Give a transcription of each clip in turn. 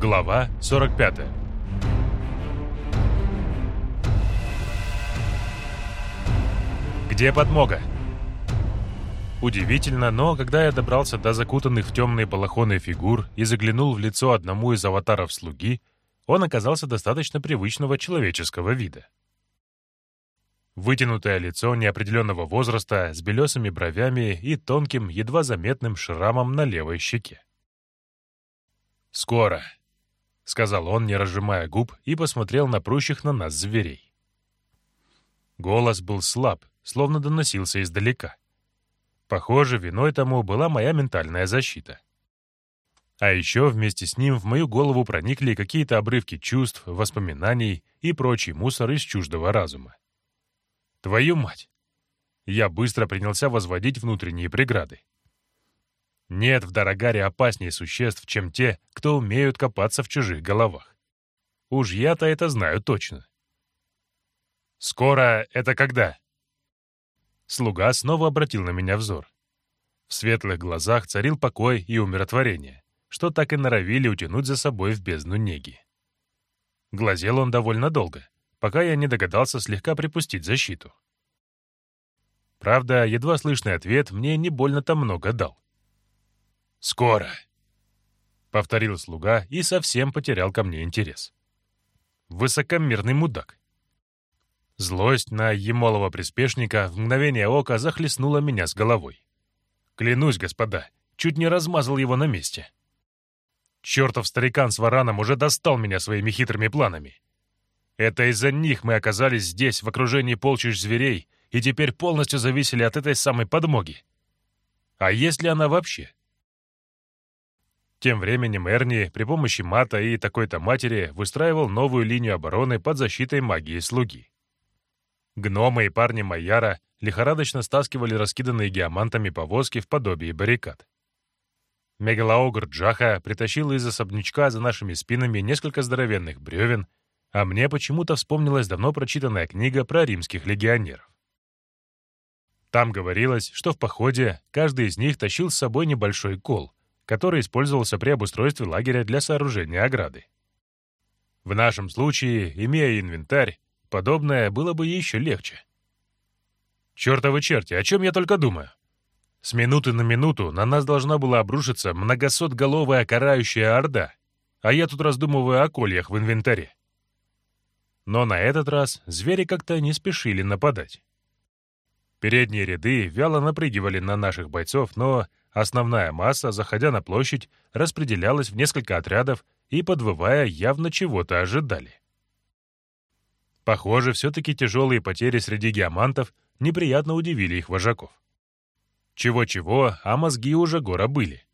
Глава 45 «Где подмога?» Удивительно, но когда я добрался до закутанных в темные балахоны фигур и заглянул в лицо одному из аватаров слуги, он оказался достаточно привычного человеческого вида. Вытянутое лицо неопределенного возраста с белесыми бровями и тонким, едва заметным шрамом на левой щеке. «Скоро», — сказал он, не разжимая губ, и посмотрел на прущих на нас зверей. Голос был слаб, словно доносился издалека. Похоже, виной тому была моя ментальная защита. А еще вместе с ним в мою голову проникли какие-то обрывки чувств, воспоминаний и прочий мусор из чуждого разума. Твою мать! Я быстро принялся возводить внутренние преграды. Нет в Дорогаре опаснее существ, чем те, кто умеют копаться в чужих головах. Уж я-то это знаю точно. «Скоро это когда?» Слуга снова обратил на меня взор. В светлых глазах царил покой и умиротворение, что так и норовили утянуть за собой в бездну неги. Глазел он довольно долго, пока я не догадался слегка припустить защиту. Правда, едва слышный ответ мне не больно-то много дал. «Скоро», — повторил слуга и совсем потерял ко мне интерес. Высокомерный мудак. Злость на Емолова приспешника в мгновение ока захлестнула меня с головой. Клянусь, господа, чуть не размазал его на месте. Чертов старикан с вараном уже достал меня своими хитрыми планами. Это из-за них мы оказались здесь, в окружении полчищ зверей, и теперь полностью зависели от этой самой подмоги. А есть ли она вообще? Тем временем Эрни при помощи мата и такой-то матери выстраивал новую линию обороны под защитой магии слуги. Гномы и парни Майяра лихорадочно стаскивали раскиданные геомантами повозки в подобии баррикад. Мегалоогр Джаха притащил из особнячка за нашими спинами несколько здоровенных бревен, а мне почему-то вспомнилась давно прочитанная книга про римских легионеров. Там говорилось, что в походе каждый из них тащил с собой небольшой кол, который использовался при обустройстве лагеря для сооружения ограды. В нашем случае, имея инвентарь, подобное было бы еще легче. Чертовы черти, о чем я только думаю? С минуты на минуту на нас должна была обрушиться многосотголовая карающая орда, а я тут раздумываю о кольях в инвентаре. Но на этот раз звери как-то не спешили нападать. Передние ряды вяло напрыгивали на наших бойцов, но основная масса, заходя на площадь, распределялась в несколько отрядов и, подвывая, явно чего-то ожидали. Похоже, все-таки тяжелые потери среди геомантов неприятно удивили их вожаков. Чего-чего, а мозги уже гора были.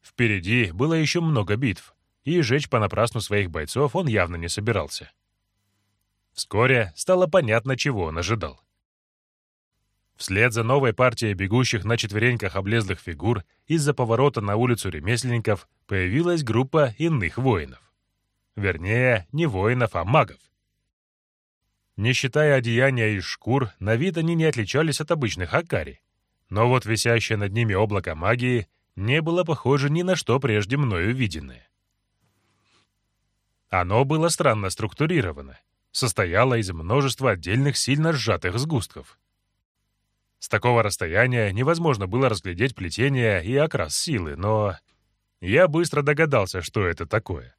Впереди было еще много битв, и жечь понапрасну своих бойцов он явно не собирался. Вскоре стало понятно, чего он ожидал. Вслед за новой партией бегущих на четвереньках облезлых фигур из-за поворота на улицу ремесленников появилась группа иных воинов. Вернее, не воинов, а магов. Не считая одеяния из шкур, на вид они не отличались от обычных акари. Но вот висящее над ними облако магии не было похоже ни на что прежде мною виденное. Оно было странно структурировано, состояло из множества отдельных сильно сжатых сгустков — с такого расстояния невозможно было разглядеть плетение и окрас силы, но я быстро догадался, что это такое.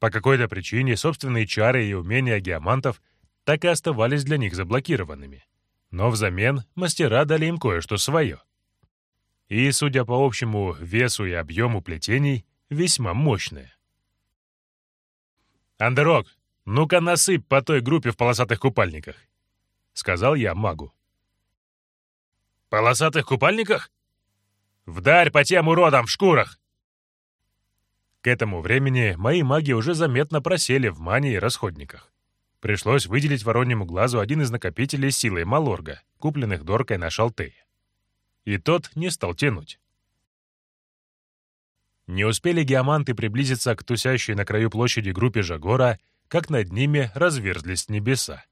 По какой-то причине собственные чары и умения геомантов так и оставались для них заблокированными. Но взамен мастера дали им кое-что свое. И, судя по общему весу и объему плетений, весьма мощное. «Андерок, ну-ка насыпь по той группе в полосатых купальниках», — сказал я магу. «Полосатых купальниках?» «Вдарь по тем уродам в шкурах!» К этому времени мои маги уже заметно просели в мане и расходниках. Пришлось выделить вороньему глазу один из накопителей силы Малорга, купленных Доркой на Шалтее. И тот не стал тянуть. Не успели геоманты приблизиться к тусящей на краю площади группе Жагора, как над ними разверзлись небеса.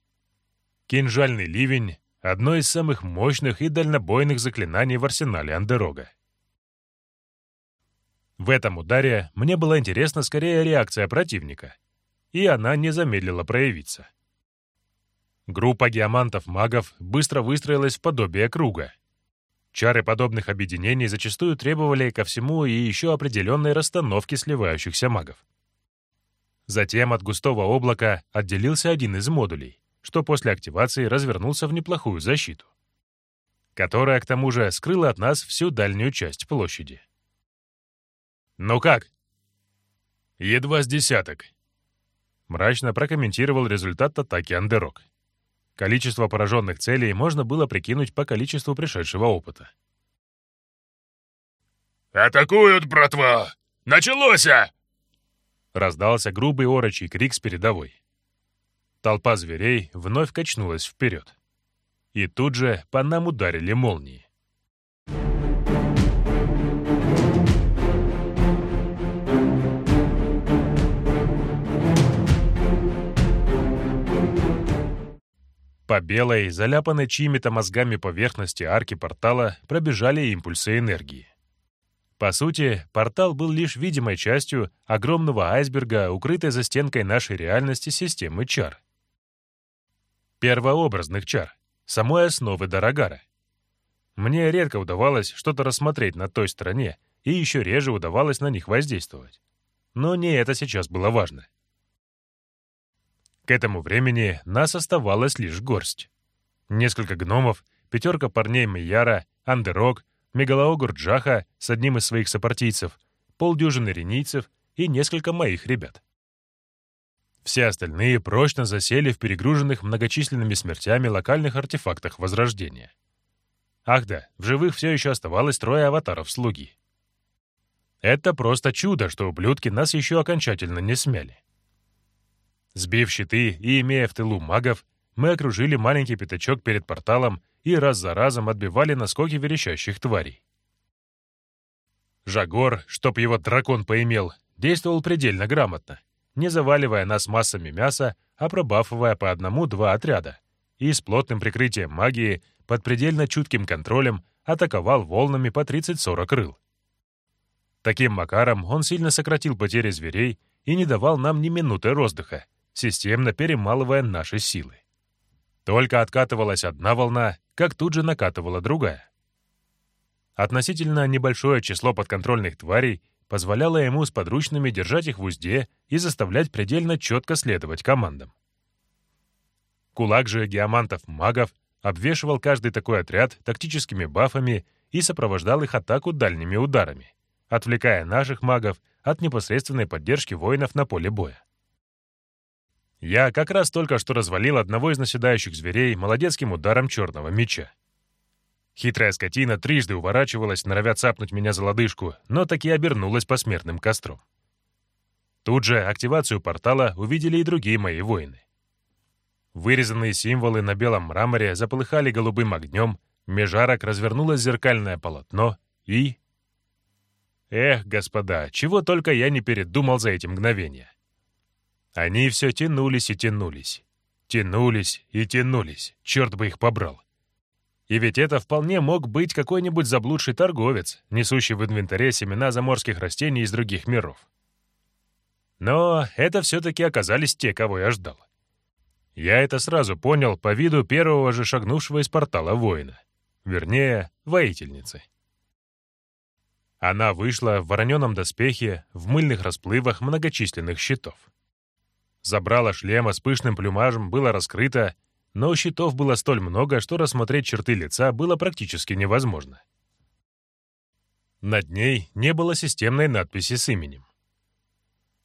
Кинжальный ливень одно из самых мощных и дальнобойных заклинаний в арсенале Андерога. В этом ударе мне была интересна скорее реакция противника, и она не замедлила проявиться. Группа геомантов-магов быстро выстроилась в подобие круга. Чары подобных объединений зачастую требовали ко всему и еще определенной расстановки сливающихся магов. Затем от густого облака отделился один из модулей, что после активации развернулся в неплохую защиту, которая, к тому же, скрыла от нас всю дальнюю часть площади. «Ну как?» «Едва с десяток», — мрачно прокомментировал результат атаки Андерок. Количество пораженных целей можно было прикинуть по количеству пришедшего опыта. «Атакуют, братва! Началося!» Раздался грубый орочий крик с передовой. Толпа зверей вновь качнулась вперед. И тут же по нам ударили молнии. По белой, заляпанной чьими-то мозгами поверхности арки портала пробежали импульсы энергии. По сути, портал был лишь видимой частью огромного айсберга, укрытой за стенкой нашей реальности системы чар. Первообразных чар, самой основы Дорогара. Мне редко удавалось что-то рассмотреть на той стороне, и еще реже удавалось на них воздействовать. Но не это сейчас было важно. К этому времени нас оставалось лишь горсть. Несколько гномов, пятерка парней Мияра, Андерок, мегалоогр Джаха с одним из своих сопартийцев, полдюжины ренийцев и несколько моих ребят. Все остальные прочно засели в перегруженных многочисленными смертями локальных артефактах Возрождения. Ах да, в живых все еще оставалось трое аватаров-слуги. Это просто чудо, что ублюдки нас еще окончательно не смяли. Сбив щиты и имея в тылу магов, мы окружили маленький пятачок перед порталом и раз за разом отбивали наскоки верещащих тварей. Жагор, чтоб его дракон поимел, действовал предельно грамотно, не заваливая нас массами мяса, а пробафывая по одному-два отряда, и с плотным прикрытием магии, под предельно чутким контролем, атаковал волнами по 30-40 крыл. Таким макаром он сильно сократил потери зверей и не давал нам ни минуты роздыха, системно перемалывая наши силы. Только откатывалась одна волна, как тут же накатывала другая. Относительно небольшое число подконтрольных тварей позволяло ему с подручными держать их в узде и заставлять предельно четко следовать командам. Кулак же геомантов-магов обвешивал каждый такой отряд тактическими бафами и сопровождал их атаку дальними ударами, отвлекая наших магов от непосредственной поддержки воинов на поле боя. Я как раз только что развалил одного из наседающих зверей молодецким ударом черного меча. Хитрая скотина трижды уворачивалась, норовя цапнуть меня за лодыжку, но таки обернулась посмертным костром. Тут же активацию портала увидели и другие мои воины. Вырезанные символы на белом мраморе заполыхали голубым огнем, межарок развернулось зеркальное полотно и... Эх, господа, чего только я не передумал за эти мгновения. Они все тянулись и тянулись. Тянулись и тянулись. Черт бы их побрал. И ведь это вполне мог быть какой-нибудь заблудший торговец, несущий в инвентаре семена заморских растений из других миров. Но это все-таки оказались те, кого я ждал. Я это сразу понял по виду первого же шагнувшего из портала воина. Вернее, воительницы. Она вышла в вороненом доспехе, в мыльных расплывах многочисленных щитов. Забрало шлема с пышным плюмажем было раскрыто, но щитов было столь много, что рассмотреть черты лица было практически невозможно. Над ней не было системной надписи с именем.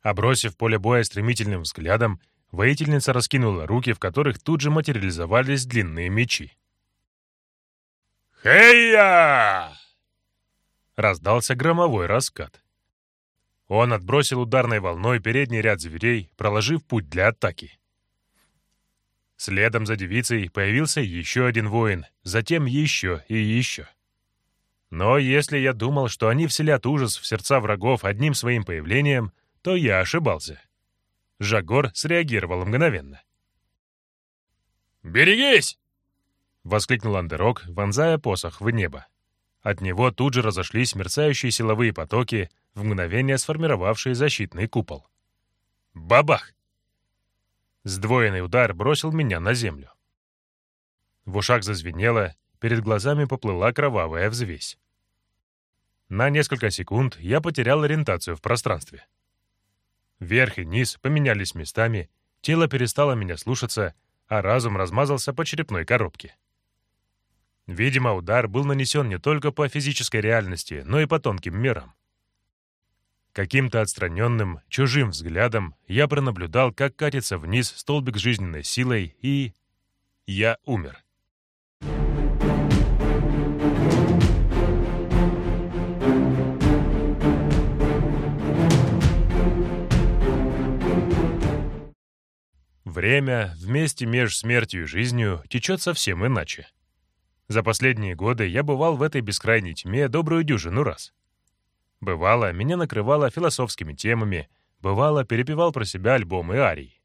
Обросив поле боя стремительным взглядом, воительница раскинула руки, в которых тут же материализовались длинные мечи. «Хей-я!» Раздался громовой раскат. Он отбросил ударной волной передний ряд зверей, проложив путь для атаки. Следом за девицей появился еще один воин, затем еще и еще. Но если я думал, что они вселят ужас в сердца врагов одним своим появлением, то я ошибался. Жагор среагировал мгновенно. «Берегись!» — воскликнул Андерок, вонзая посох в небо. От него тут же разошлись мерцающие силовые потоки, в мгновение сформировавшие защитный купол. Бабах! Сдвоенный удар бросил меня на землю. В ушах зазвенело, перед глазами поплыла кровавая взвесь. На несколько секунд я потерял ориентацию в пространстве. Верх и низ поменялись местами, тело перестало меня слушаться, а разум размазался по черепной коробке. Видимо, удар был нанесен не только по физической реальности, но и по тонким мерам. Каким-то отстраненным, чужим взглядом я пронаблюдал, как катится вниз столбик жизненной силой, и... я умер. Время вместе между смертью и жизнью течет совсем иначе. За последние годы я бывал в этой бескрайней тьме добрую дюжину раз. Бывало, меня накрывало философскими темами, бывало, перепевал про себя альбомы арий.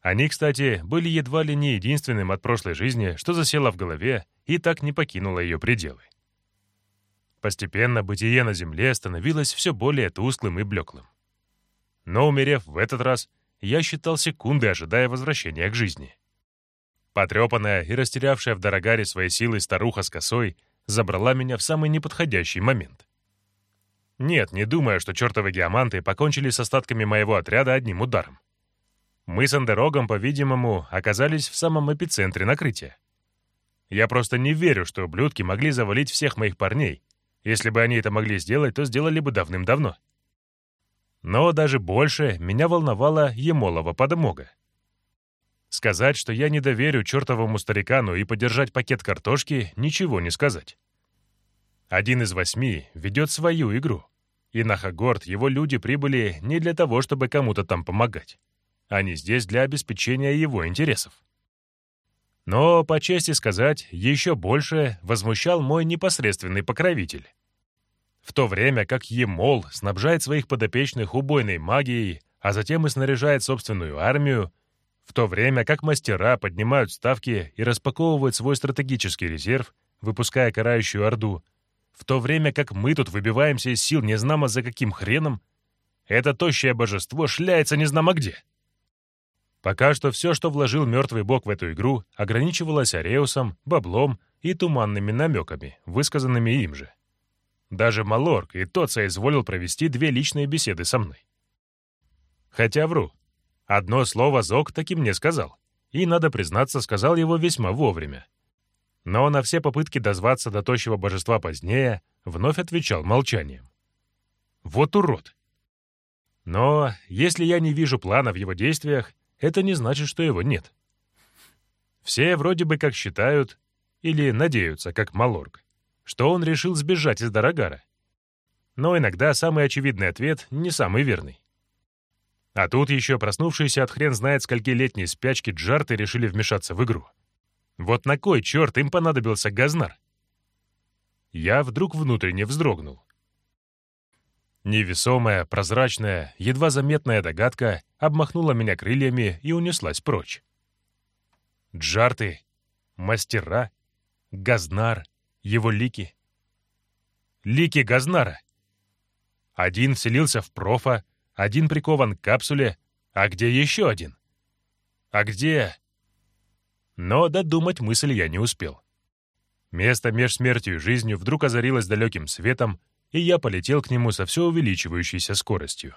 Они, кстати, были едва ли не единственным от прошлой жизни, что засело в голове и так не покинуло ее пределы. Постепенно бытие на Земле становилось все более тусклым и блеклым. Но, умерев в этот раз, я считал секунды, ожидая возвращения к жизни. Потрепанная и растерявшая в Дорогаре свои силы старуха с косой забрала меня в самый неподходящий момент. Нет, не думаю, что чертовы геоманты покончили с остатками моего отряда одним ударом. Мы с Андерогом, по-видимому, оказались в самом эпицентре накрытия. Я просто не верю, что ублюдки могли завалить всех моих парней. Если бы они это могли сделать, то сделали бы давным-давно. Но даже больше меня волновала Емолова подмога. Сказать, что я не доверю чертовому старикану и подержать пакет картошки, ничего не сказать. Один из восьми ведет свою игру. И на Хагорд его люди прибыли не для того, чтобы кому-то там помогать. Они здесь для обеспечения его интересов. Но, по чести сказать, еще больше возмущал мой непосредственный покровитель. В то время как Емол снабжает своих подопечных убойной магией, а затем и снаряжает собственную армию, в то время как мастера поднимают ставки и распаковывают свой стратегический резерв, выпуская карающую орду, в то время как мы тут выбиваемся из сил незнамо за каким хреном, это тощее божество шляется незнамо где. Пока что все, что вложил мертвый бог в эту игру, ограничивалось Ареусом, баблом и туманными намеками, высказанными им же. Даже Малорг и тот соизволил провести две личные беседы со мной. Хотя вру. Одно слово Зок таки мне сказал. И, надо признаться, сказал его весьма вовремя. Но на все попытки дозваться до тощего божества позднее вновь отвечал молчанием. Вот урод! Но если я не вижу плана в его действиях, это не значит, что его нет. Все вроде бы как считают или надеются, как Малорг, что он решил сбежать из Дорогара. Но иногда самый очевидный ответ не самый верный. А тут еще проснувшиеся от хрен знает скольки летней спячки джарты решили вмешаться в игру. Вот на кой черт им понадобился Газнар? Я вдруг внутренне вздрогнул. Невесомая, прозрачная, едва заметная догадка обмахнула меня крыльями и унеслась прочь. Джарты, мастера, Газнар, его лики. Лики Газнара. Один вселился в профа, один прикован к капсуле, а где еще один? А где... Но додумать мысль я не успел. Место меж смертью и жизнью вдруг озарилось далеким светом, и я полетел к нему со все увеличивающейся скоростью.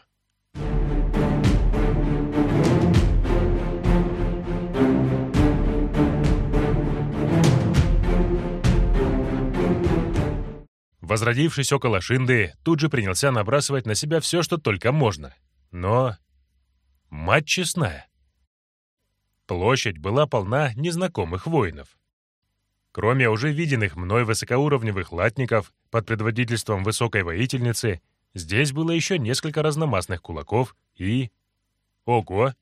Возродившись около Шинды, тут же принялся набрасывать на себя все, что только можно. Но... Мать честная. Площадь была полна незнакомых воинов. Кроме уже виденных мной высокоуровневых латников под предводительством высокой воительницы, здесь было еще несколько разномастных кулаков и... Ого!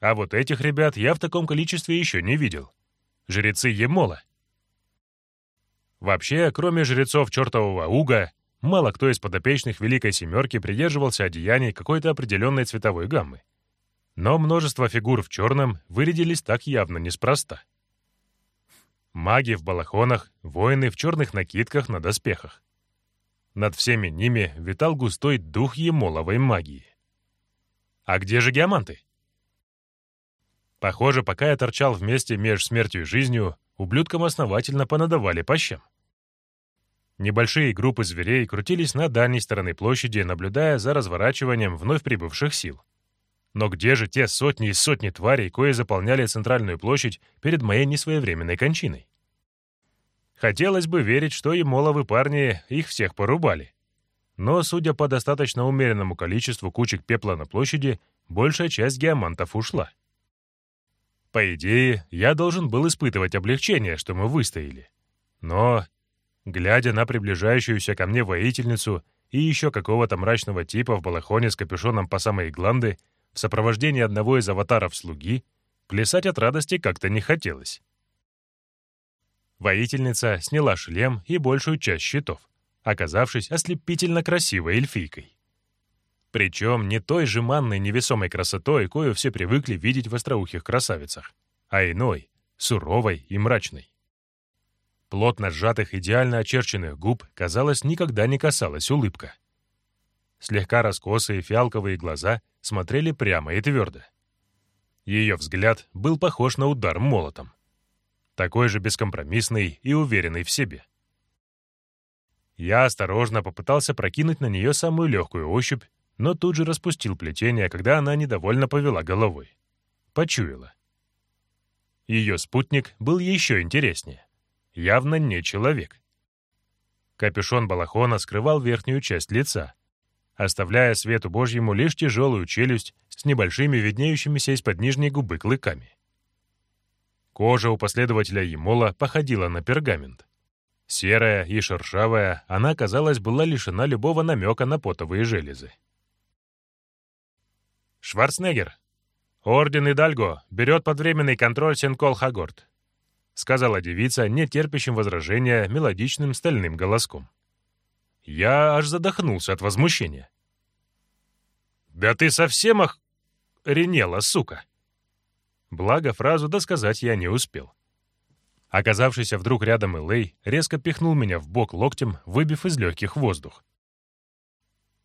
А вот этих ребят я в таком количестве еще не видел. Жрецы Емола. Вообще, кроме жрецов чертового уга, мало кто из подопечных Великой Семерки придерживался одеяний какой-то определенной цветовой гаммы. Но множество фигур в черном вырядились так явно неспроста. Маги в балахонах, воины в черных накидках на доспехах. Над всеми ними витал густой дух емоловой магии. А где же геоманты? Похоже, пока я торчал вместе между смертью и жизнью, ублюдкам основательно понадавали по щам. Небольшие группы зверей крутились на дальней стороне площади, наблюдая за разворачиванием вновь прибывших сил. Но где же те сотни и сотни тварей, кои заполняли центральную площадь перед моей несвоевременной кончиной? Хотелось бы верить, что и моловы парни их всех порубали. Но, судя по достаточно умеренному количеству кучек пепла на площади, большая часть геомантов ушла. По идее, я должен был испытывать облегчение, что мы выстояли. Но, глядя на приближающуюся ко мне воительницу и еще какого-то мрачного типа в балахоне с капюшоном по самой гланды, в сопровождении одного из аватаров слуги, плясать от радости как-то не хотелось. Воительница сняла шлем и большую часть щитов, оказавшись ослепительно красивой эльфийкой. Причем не той же манной невесомой красотой, кою все привыкли видеть в остроухих красавицах, а иной, суровой и мрачной. Плотно сжатых идеально очерченных губ, казалось, никогда не касалась улыбка. Слегка раскосые фиалковые глаза смотрели прямо и твердо. Ее взгляд был похож на удар молотом такой же бескомпромиссный и уверенный в себе. Я осторожно попытался прокинуть на нее самую легкую ощупь, но тут же распустил плетение, когда она недовольно повела головой. Почуяла. Ее спутник был еще интереснее. Явно не человек. Капюшон балахона скрывал верхнюю часть лица, оставляя свету божьему лишь тяжелую челюсть с небольшими виднеющимися из-под нижней губы клыками. Кожа у последователя Емола походила на пергамент. Серая и шершавая, она, казалось, была лишена любого намека на потовые железы. «Шварценеггер, орден Идальго берет под временный контроль Сенкол-Хагорт», сказала девица, не терпящим возражения, мелодичным стальным голоском. Я аж задохнулся от возмущения. «Да ты совсем ох... ренела, сука!» Благо, фразу досказать я не успел. Оказавшийся вдруг рядом Элей резко пихнул меня в бок локтем, выбив из легких воздух.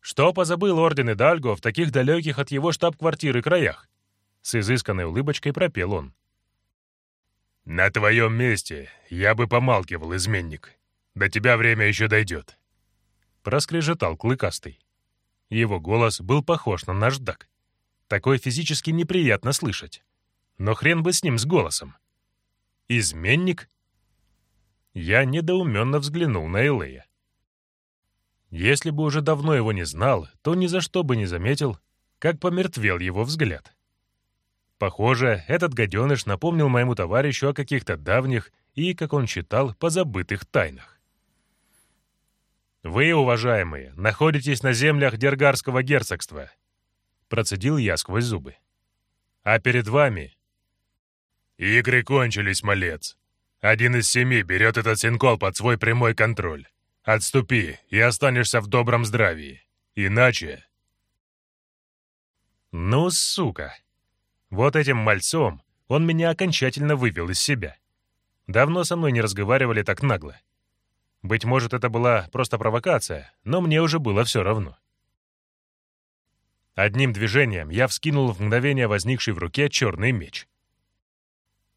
«Что позабыл Орден Идальго в таких далеких от его штаб-квартиры краях?» С изысканной улыбочкой пропел он. «На твоем месте я бы помалкивал, изменник. До тебя время еще дойдет», — проскрежетал Клыкастый. Его голос был похож на наждак. Такой физически неприятно слышать. Но хрен бы с ним, с голосом. Изменник? Я недоуменно взглянул на Элея. Если бы уже давно его не знал, то ни за что бы не заметил, как помертвел его взгляд. Похоже, этот гаденыш напомнил моему товарищу о каких-то давних и, как он считал, позабытых тайнах. «Вы, уважаемые, находитесь на землях Дергарского герцогства», процедил я сквозь зубы. «А перед вами «Игры кончились, малец. Один из семи берет этот синкол под свой прямой контроль. Отступи, и останешься в добром здравии. Иначе...» «Ну, сука! Вот этим мальцом он меня окончательно вывел из себя. Давно со мной не разговаривали так нагло. Быть может, это была просто провокация, но мне уже было все равно. Одним движением я вскинул в мгновение возникший в руке черный меч.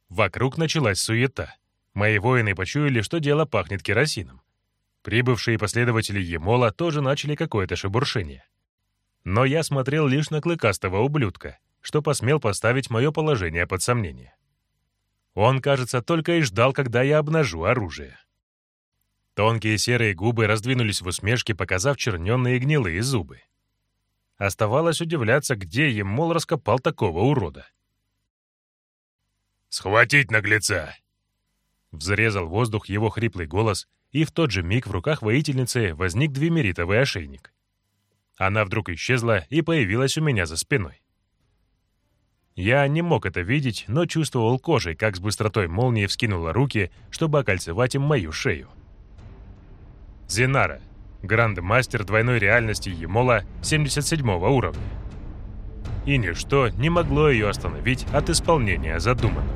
Вокруг началась суета. Мои воины почуяли, что дело пахнет керосином. Прибывшие последователи Емола тоже начали какое-то шебуршение. Но я смотрел лишь на клыкастого ублюдка, что посмел поставить мое положение под сомнение. Он, кажется, только и ждал, когда я обнажу оружие. Тонкие серые губы раздвинулись в усмешке, показав черненные гнилые зубы. Оставалось удивляться, где Емол раскопал такого урода. «Схватить наглеца!» Взрезал воздух его хриплый голос, и в тот же миг в руках воительницы возник двемеритовый ошейник. Она вдруг исчезла и появилась у меня за спиной. Я не мог это видеть, но чувствовал кожей, как с быстротой молнии вскинула руки, чтобы окольцевать им мою шею. Зинара, гранд-мастер двойной реальности Емола 77 уровня и ничто не могло ее остановить от исполнения задуманного.